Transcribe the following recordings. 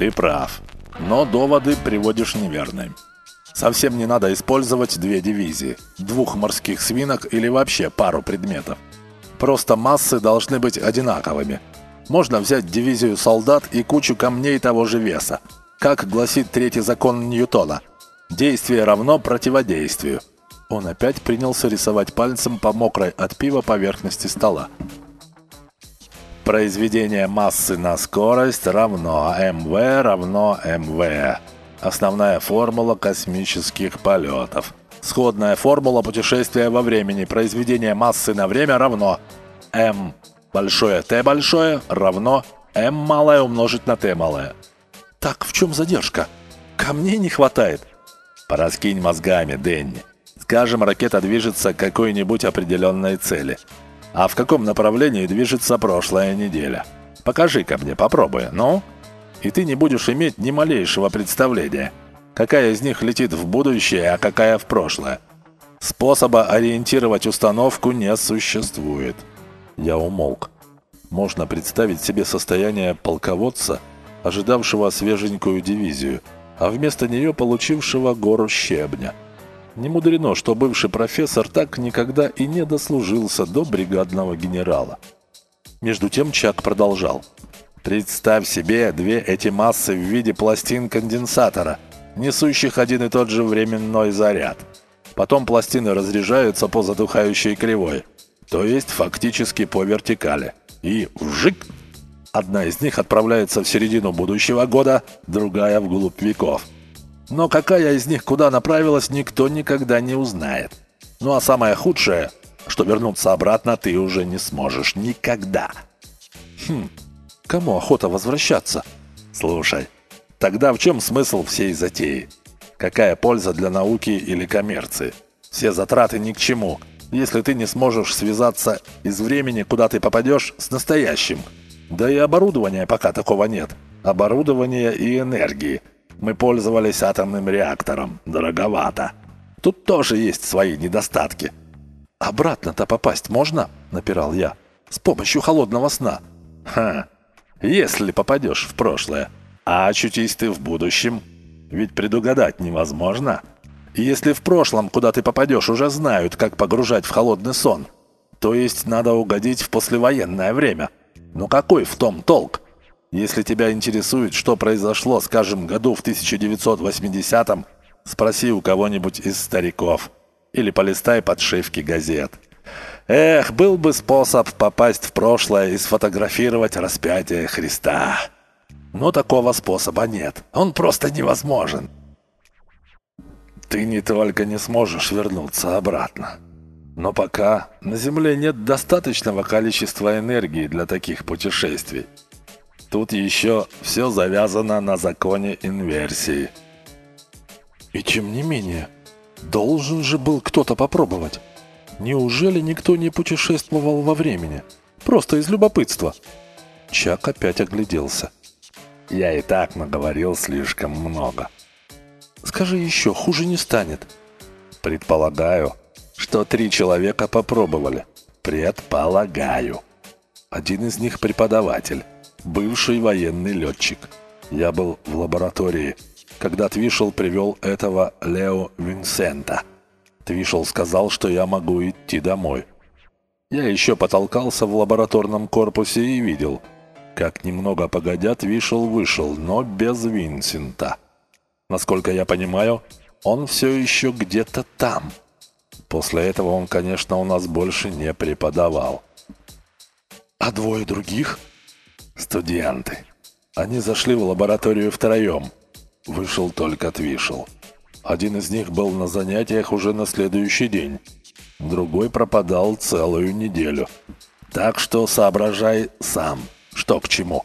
Ты прав, но доводы приводишь неверные. Совсем не надо использовать две дивизии, двух морских свинок или вообще пару предметов. Просто массы должны быть одинаковыми. Можно взять дивизию солдат и кучу камней того же веса. Как гласит третий закон Ньютона. Действие равно противодействию. Он опять принялся рисовать пальцем по мокрой от пива поверхности стола. Произведение массы на скорость равно МВ равно МВ. Основная формула космических полетов. Сходная формула путешествия во времени. Произведение массы на время равно М большое Т большое равно М малое умножить на Т малое. Так, в чем задержка? Камней не хватает. Пораскинь мозгами, Дэнни. Скажем, ракета движется к какой-нибудь определенной цели. А в каком направлении движется прошлая неделя? Покажи-ка мне, попробуй, ну? и ты не будешь иметь ни малейшего представления, какая из них летит в будущее, а какая в прошлое. Способа ориентировать установку не существует. Я умолк. Можно представить себе состояние полководца, ожидавшего свеженькую дивизию, а вместо нее получившего гору щебня. Не мудрено, что бывший профессор так никогда и не дослужился до бригадного генерала. Между тем Чак продолжал. Представь себе две эти массы в виде пластин конденсатора, несущих один и тот же временной заряд. Потом пластины разряжаются по затухающей кривой, то есть фактически по вертикали. И вжик! Одна из них отправляется в середину будущего года, другая вглубь веков. Но какая из них куда направилась, никто никогда не узнает. Ну а самое худшее, что вернуться обратно ты уже не сможешь никогда. Хм, Кому охота возвращаться? Слушай, тогда в чем смысл всей затеи? Какая польза для науки или коммерции? Все затраты ни к чему, если ты не сможешь связаться из времени, куда ты попадешь, с настоящим. Да и оборудования пока такого нет. Оборудование и энергии. Мы пользовались атомным реактором. Дороговато. Тут тоже есть свои недостатки. «Обратно-то попасть можно?» – напирал я. «С помощью холодного сна». «Ха, если попадешь в прошлое. А очутись ты в будущем, ведь предугадать невозможно. Если в прошлом, куда ты попадешь, уже знают, как погружать в холодный сон, то есть надо угодить в послевоенное время. Но какой в том толк? Если тебя интересует, что произошло, скажем, году в 1980-м, спроси у кого-нибудь из стариков. Или полистай подшивки газет. Эх, был бы способ попасть в прошлое и сфотографировать распятие Христа. Но такого способа нет. Он просто невозможен. Ты не только не сможешь вернуться обратно. Но пока на Земле нет достаточного количества энергии для таких путешествий. Тут еще все завязано на законе инверсии. И тем не менее, должен же был кто-то попробовать. Неужели никто не путешествовал во времени? Просто из любопытства. Чак опять огляделся. Я и так наговорил слишком много. Скажи еще, хуже не станет. Предполагаю, что три человека попробовали. Предполагаю. Один из них преподаватель, бывший военный летчик. Я был в лаборатории, когда Твишел привел этого Лео Винсента – Твишел сказал, что я могу идти домой. Я еще потолкался в лабораторном корпусе и видел, как немного погодя Твишел вышел, но без Винсента. Насколько я понимаю, он все еще где-то там. После этого он, конечно, у нас больше не преподавал. А двое других? Студенты. Они зашли в лабораторию втроем. Вышел только Твишел. Один из них был на занятиях уже на следующий день, другой пропадал целую неделю. Так что соображай сам, что к чему.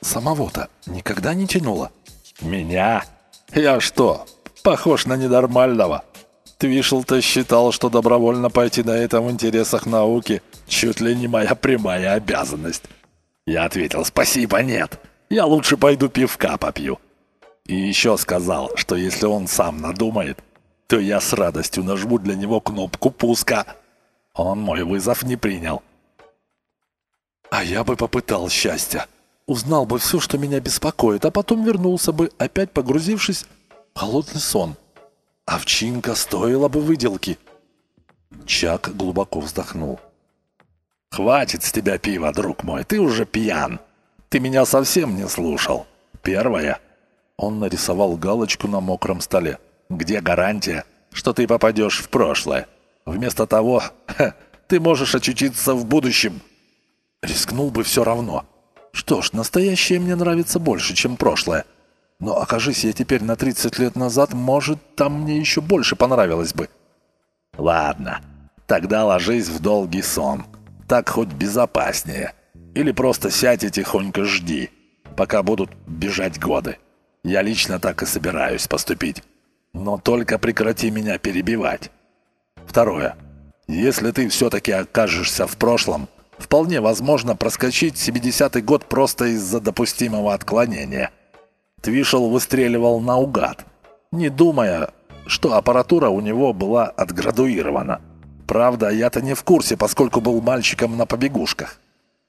Самого-то никогда не тянуло? Меня? Я что, похож на ненормального? Твишел-то считал, что добровольно пойти на это в интересах науки чуть ли не моя прямая обязанность. Я ответил, спасибо, нет. Я лучше пойду пивка попью. И еще сказал, что если он сам надумает, то я с радостью нажму для него кнопку пуска. Он мой вызов не принял. А я бы попытал счастья. узнал бы все, что меня беспокоит, а потом вернулся бы, опять погрузившись в холодный сон. Овчинка стоила бы выделки. Чак глубоко вздохнул. «Хватит с тебя пива, друг мой, ты уже пьян. Ты меня совсем не слушал. Первое». Он нарисовал галочку на мокром столе. «Где гарантия, что ты попадешь в прошлое? Вместо того, ха, ты можешь очутиться в будущем». Рискнул бы все равно. Что ж, настоящее мне нравится больше, чем прошлое. Но окажись я теперь на 30 лет назад, может, там мне еще больше понравилось бы. Ладно, тогда ложись в долгий сон. Так хоть безопаснее. Или просто сядь и тихонько жди, пока будут бежать годы. Я лично так и собираюсь поступить. Но только прекрати меня перебивать. Второе. Если ты все-таки окажешься в прошлом, вполне возможно проскочить 70-й год просто из-за допустимого отклонения. Твишел выстреливал наугад, не думая, что аппаратура у него была отградуирована. Правда, я-то не в курсе, поскольку был мальчиком на побегушках.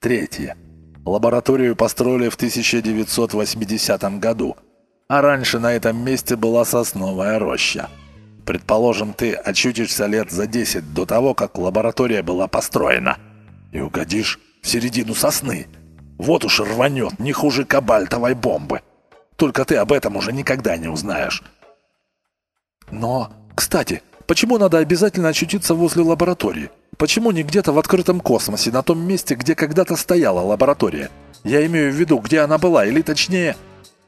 Третье. Лабораторию построили в 1980 году, а раньше на этом месте была сосновая роща. Предположим, ты очутишься лет за 10 до того, как лаборатория была построена, и угодишь в середину сосны. Вот уж рванет, не хуже кабальтовой бомбы. Только ты об этом уже никогда не узнаешь. Но, кстати, почему надо обязательно очутиться возле лаборатории? Почему не где-то в открытом космосе, на том месте, где когда-то стояла лаборатория? Я имею в виду, где она была, или точнее...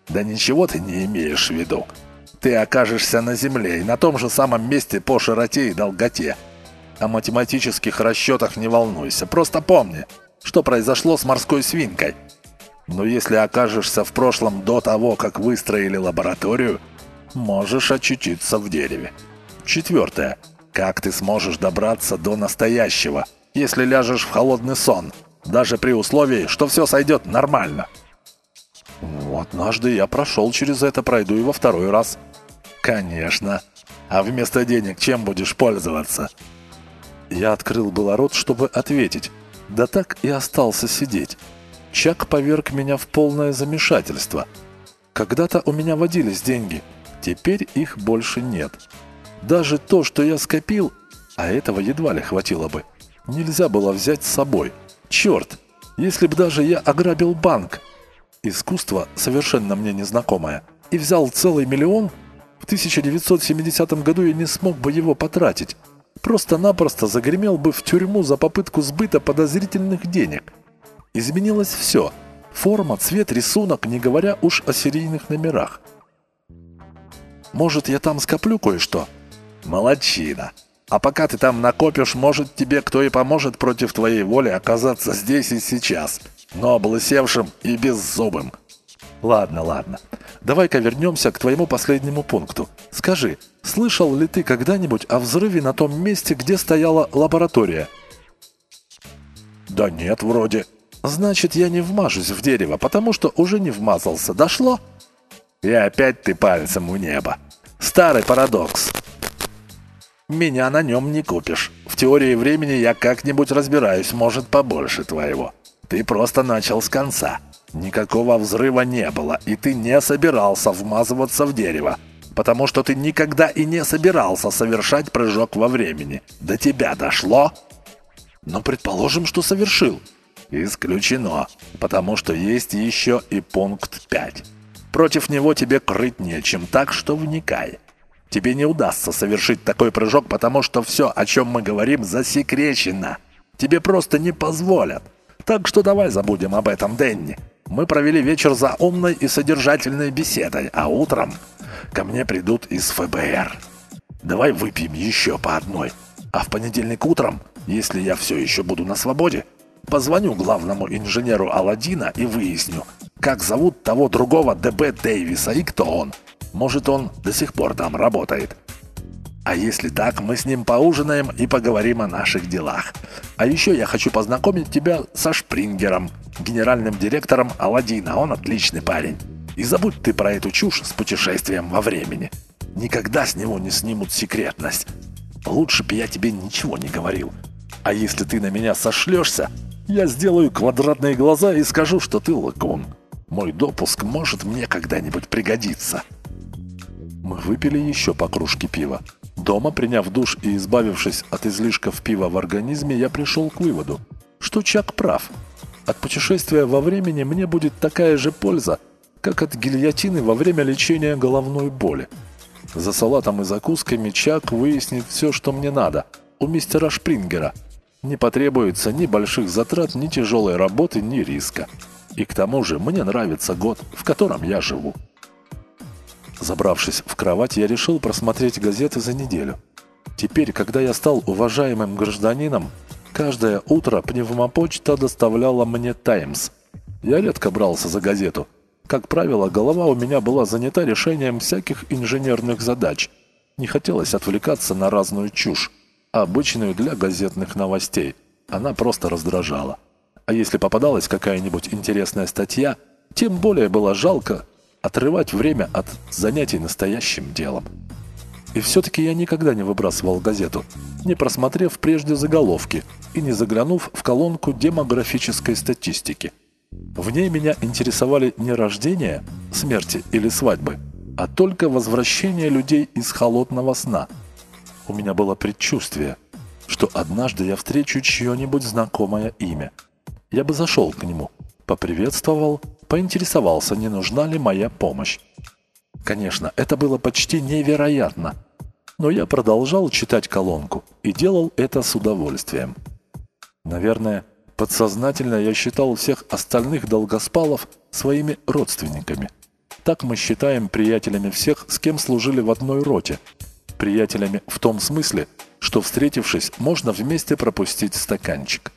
Да ничего ты не имеешь в виду. Ты окажешься на Земле и на том же самом месте по широте и долготе. О математических расчетах не волнуйся, просто помни, что произошло с морской свинкой. Но если окажешься в прошлом до того, как выстроили лабораторию, можешь очутиться в дереве. Четвертое. Как ты сможешь добраться до настоящего, если ляжешь в холодный сон, даже при условии, что все сойдет нормально? Однажды я прошел через это, пройду и во второй раз. Конечно. А вместо денег чем будешь пользоваться? Я открыл было рот, чтобы ответить. Да так и остался сидеть. Чак поверг меня в полное замешательство. Когда-то у меня водились деньги, теперь их больше нет. Даже то, что я скопил, а этого едва ли хватило бы, нельзя было взять с собой. Черт, если бы даже я ограбил банк, искусство совершенно мне незнакомое, и взял целый миллион, в 1970 году я не смог бы его потратить. Просто-напросто загремел бы в тюрьму за попытку сбыта подозрительных денег. Изменилось все. Форма, цвет, рисунок, не говоря уж о серийных номерах. Может, я там скоплю кое-что? Молодчина. А пока ты там накопишь, может тебе кто и поможет против твоей воли оказаться здесь и сейчас, но облысевшим и беззубым. Ладно, ладно. Давай-ка вернемся к твоему последнему пункту. Скажи, слышал ли ты когда-нибудь о взрыве на том месте, где стояла лаборатория? Да нет, вроде. Значит, я не вмажусь в дерево, потому что уже не вмазался. Дошло? И опять ты пальцем у неба. Старый парадокс. Меня на нем не купишь. В теории времени я как-нибудь разбираюсь, может, побольше твоего. Ты просто начал с конца. Никакого взрыва не было, и ты не собирался вмазываться в дерево, потому что ты никогда и не собирался совершать прыжок во времени. До тебя дошло? Но предположим, что совершил. Исключено, потому что есть еще и пункт 5. Против него тебе крыть нечем, так что вникай. Тебе не удастся совершить такой прыжок, потому что все, о чем мы говорим, засекречено. Тебе просто не позволят. Так что давай забудем об этом, Дэнни. Мы провели вечер за умной и содержательной беседой, а утром ко мне придут из ФБР. Давай выпьем еще по одной. А в понедельник утром, если я все еще буду на свободе, позвоню главному инженеру Аладдина и выясню, как зовут того другого ДБ Дэвиса и кто он. Может, он до сих пор там работает. А если так, мы с ним поужинаем и поговорим о наших делах. А еще я хочу познакомить тебя со Шпрингером, генеральным директором Аладдина. Он отличный парень. И забудь ты про эту чушь с путешествием во времени. Никогда с него не снимут секретность. Лучше бы я тебе ничего не говорил. А если ты на меня сошлешься, я сделаю квадратные глаза и скажу, что ты лакун. Мой допуск может мне когда-нибудь пригодиться. Мы выпили еще по кружке пива. Дома, приняв душ и избавившись от излишков пива в организме, я пришел к выводу, что Чак прав. От путешествия во времени мне будет такая же польза, как от гильотины во время лечения головной боли. За салатом и закусками Чак выяснит все, что мне надо, у мистера Шпрингера. Не потребуется ни больших затрат, ни тяжелой работы, ни риска. И к тому же мне нравится год, в котором я живу. Забравшись в кровать, я решил просмотреть газеты за неделю. Теперь, когда я стал уважаемым гражданином, каждое утро пневмопочта доставляла мне «Таймс». Я редко брался за газету. Как правило, голова у меня была занята решением всяких инженерных задач. Не хотелось отвлекаться на разную чушь, обычную для газетных новостей. Она просто раздражала. А если попадалась какая-нибудь интересная статья, тем более было жалко отрывать время от занятий настоящим делом. И все-таки я никогда не выбрасывал газету, не просмотрев прежде заголовки и не заглянув в колонку демографической статистики. В ней меня интересовали не рождение, смерти или свадьбы, а только возвращение людей из холодного сна. У меня было предчувствие, что однажды я встречу чье-нибудь знакомое имя. Я бы зашел к нему, поприветствовал поинтересовался, не нужна ли моя помощь. Конечно, это было почти невероятно, но я продолжал читать колонку и делал это с удовольствием. Наверное, подсознательно я считал всех остальных долгоспалов своими родственниками. Так мы считаем приятелями всех, с кем служили в одной роте. Приятелями в том смысле, что, встретившись, можно вместе пропустить стаканчик.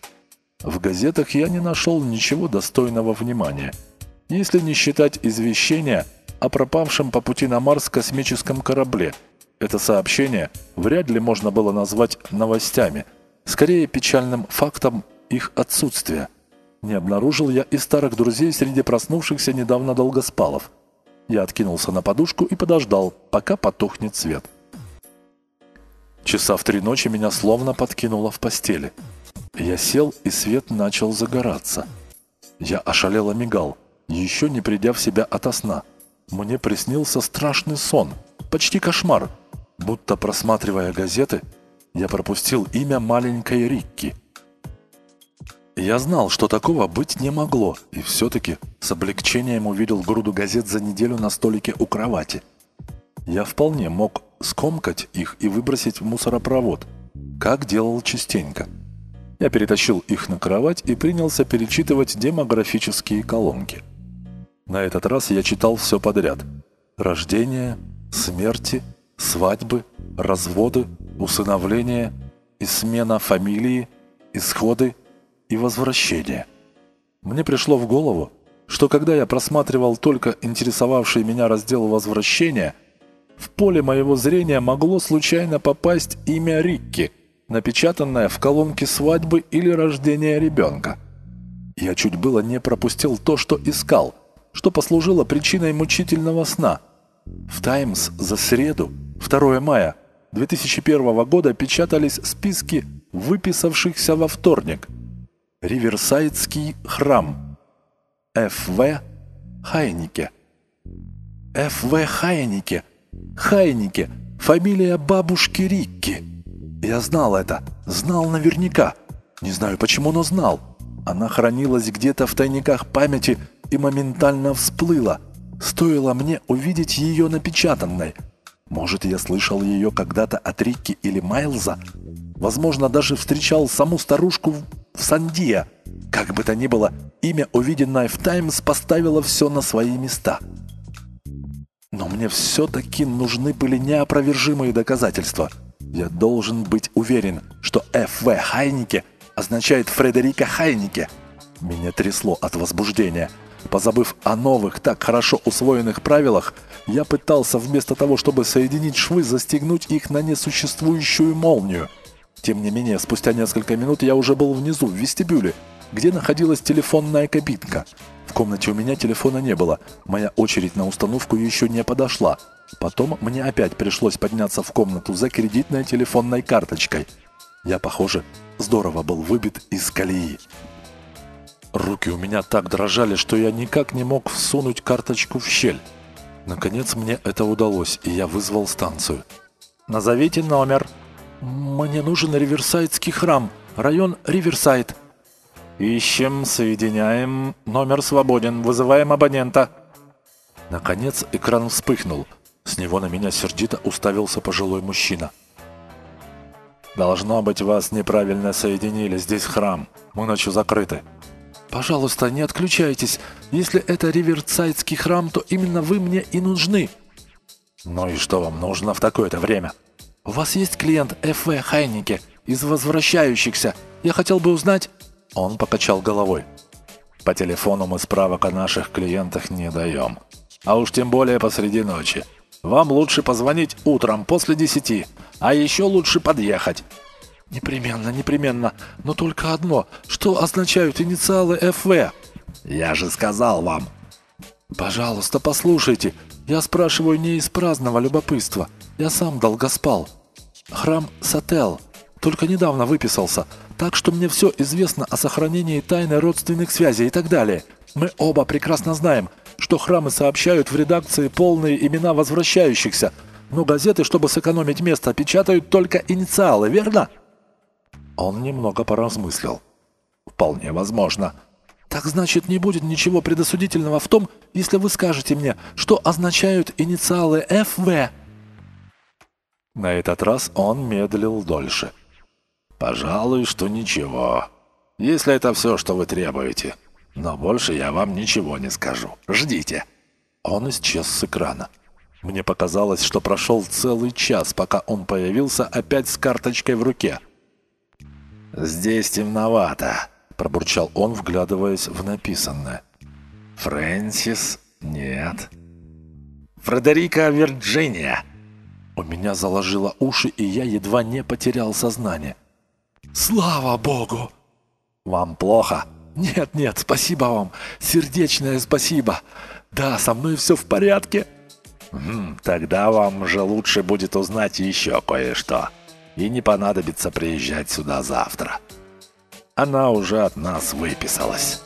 В газетах я не нашел ничего достойного внимания – если не считать извещения о пропавшем по пути на Марс космическом корабле. Это сообщение вряд ли можно было назвать новостями, скорее печальным фактом их отсутствия. Не обнаружил я и старых друзей среди проснувшихся недавно долгоспалов. Я откинулся на подушку и подождал, пока потухнет свет. Часа в три ночи меня словно подкинуло в постели. Я сел, и свет начал загораться. Я ошалело мигал – еще не придя в себя ото сна. Мне приснился страшный сон, почти кошмар. Будто просматривая газеты, я пропустил имя маленькой Рикки. Я знал, что такого быть не могло, и все-таки с облегчением увидел груду газет за неделю на столике у кровати. Я вполне мог скомкать их и выбросить в мусоропровод, как делал частенько. Я перетащил их на кровать и принялся перечитывать демографические колонки – на этот раз я читал все подряд. Рождение, смерти, свадьбы, разводы, усыновление и смена фамилии, исходы и возвращение. Мне пришло в голову, что когда я просматривал только интересовавший меня раздел возвращения, в поле моего зрения могло случайно попасть имя Рикки, напечатанное в колонке свадьбы или рождения ребенка. Я чуть было не пропустил то, что искал – что послужило причиной мучительного сна. В «Таймс» за среду, 2 мая 2001 года печатались списки выписавшихся во вторник. Риверсайдский храм. Ф.В. Хайнике. Ф.В. Хайнике. Хайнике. Фамилия бабушки Рикки. Я знал это. Знал наверняка. Не знаю почему, но знал. Она хранилась где-то в тайниках памяти и моментально всплыла. Стоило мне увидеть ее напечатанной. Может, я слышал ее когда-то от Рикки или Майлза? Возможно, даже встречал саму старушку в Сандия. Как бы то ни было, имя, увиденное в «Таймс», поставило все на свои места. Но мне все-таки нужны были неопровержимые доказательства. Я должен быть уверен, что Ф.В. Хайнике означает Фредерика Хайнике. Меня трясло от возбуждения – Позабыв о новых, так хорошо усвоенных правилах, я пытался вместо того, чтобы соединить швы, застегнуть их на несуществующую молнию. Тем не менее, спустя несколько минут я уже был внизу, в вестибюле, где находилась телефонная кабинка. В комнате у меня телефона не было, моя очередь на установку еще не подошла. Потом мне опять пришлось подняться в комнату за кредитной телефонной карточкой. Я, похоже, здорово был выбит из колеи. Руки у меня так дрожали, что я никак не мог всунуть карточку в щель. Наконец мне это удалось, и я вызвал станцию. «Назовите номер». «Мне нужен Риверсайдский храм, район Риверсайд». «Ищем, соединяем, номер свободен, вызываем абонента». Наконец экран вспыхнул. С него на меня сердито уставился пожилой мужчина. «Должно быть, вас неправильно соединили, здесь храм, мы ночью закрыты». «Пожалуйста, не отключайтесь. Если это Риверсайдский храм, то именно вы мне и нужны». «Ну и что вам нужно в такое-то время?» «У вас есть клиент Ф.В. Хайнике из возвращающихся. Я хотел бы узнать...» Он покачал головой. «По телефону мы справок о наших клиентах не даем. А уж тем более посреди ночи. Вам лучше позвонить утром после десяти, а еще лучше подъехать. «Непременно, непременно. Но только одно. Что означают инициалы ФВ?» «Я же сказал вам». «Пожалуйста, послушайте. Я спрашиваю не из праздного любопытства. Я сам долго спал. Храм Сател. Только недавно выписался. Так что мне все известно о сохранении тайны родственных связей и так далее. Мы оба прекрасно знаем, что храмы сообщают в редакции полные имена возвращающихся. Но газеты, чтобы сэкономить место, печатают только инициалы, верно?» Он немного поразмыслил. «Вполне возможно. Так значит, не будет ничего предосудительного в том, если вы скажете мне, что означают инициалы ФВ?» На этот раз он медлил дольше. «Пожалуй, что ничего. Если это все, что вы требуете. Но больше я вам ничего не скажу. Ждите». Он исчез с экрана. Мне показалось, что прошел целый час, пока он появился опять с карточкой в руке – «Здесь темновато», — пробурчал он, вглядываясь в написанное. «Фрэнсис? Нет». «Фредерика Вирджиния!» У меня заложило уши, и я едва не потерял сознание. «Слава Богу!» «Вам плохо?» «Нет, нет, спасибо вам. Сердечное спасибо. Да, со мной все в порядке». «Хм, «Тогда вам же лучше будет узнать еще кое-что» и не понадобится приезжать сюда завтра. Она уже от нас выписалась.